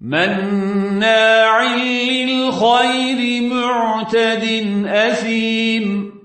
مناع للخير معتد أثيم